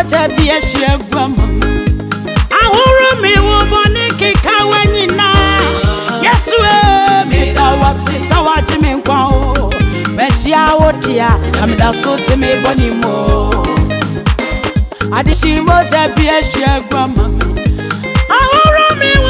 ọjà bí ẹ ṣe ẹ gbọ́ mọ́. àhóró mi wo bọ́ ní kíkà wẹ́yìn náà yẹ́sù mi dá sí sáwá mi nǹkan o bẹ́ẹ̀ṣì àwọ̀ dìá àmìdá sọ tí mi bọ́ ni mo. àdìsí mo jẹ́ bí ẹ ṣe ẹ mi. àhóró mi wo.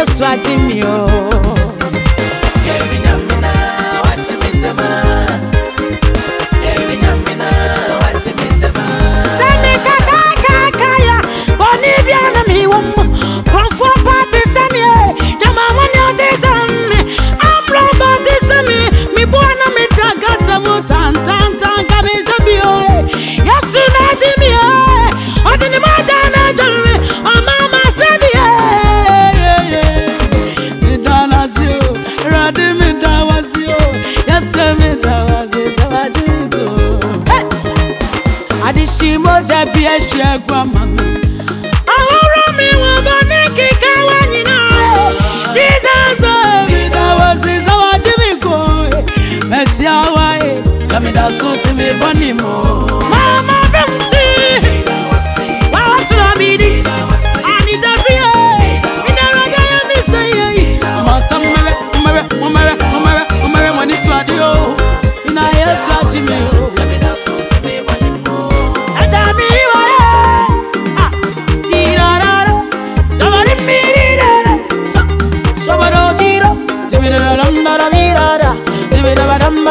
eu sou de shi moja bieshi ya kwa mama Ahoro mi wabane kikawa nina Jizazo vida waziza wajimiko Mesia wae Kamida suti mi bonimo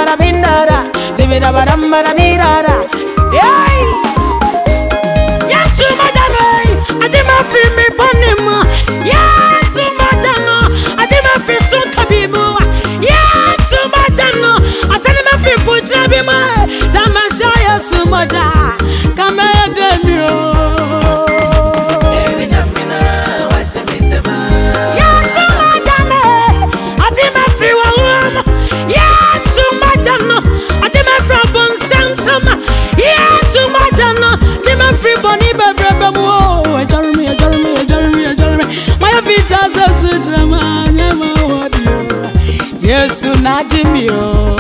bara bindara, tibida bara bara mirara. Yay! Yes, you madam, I did my nájí mi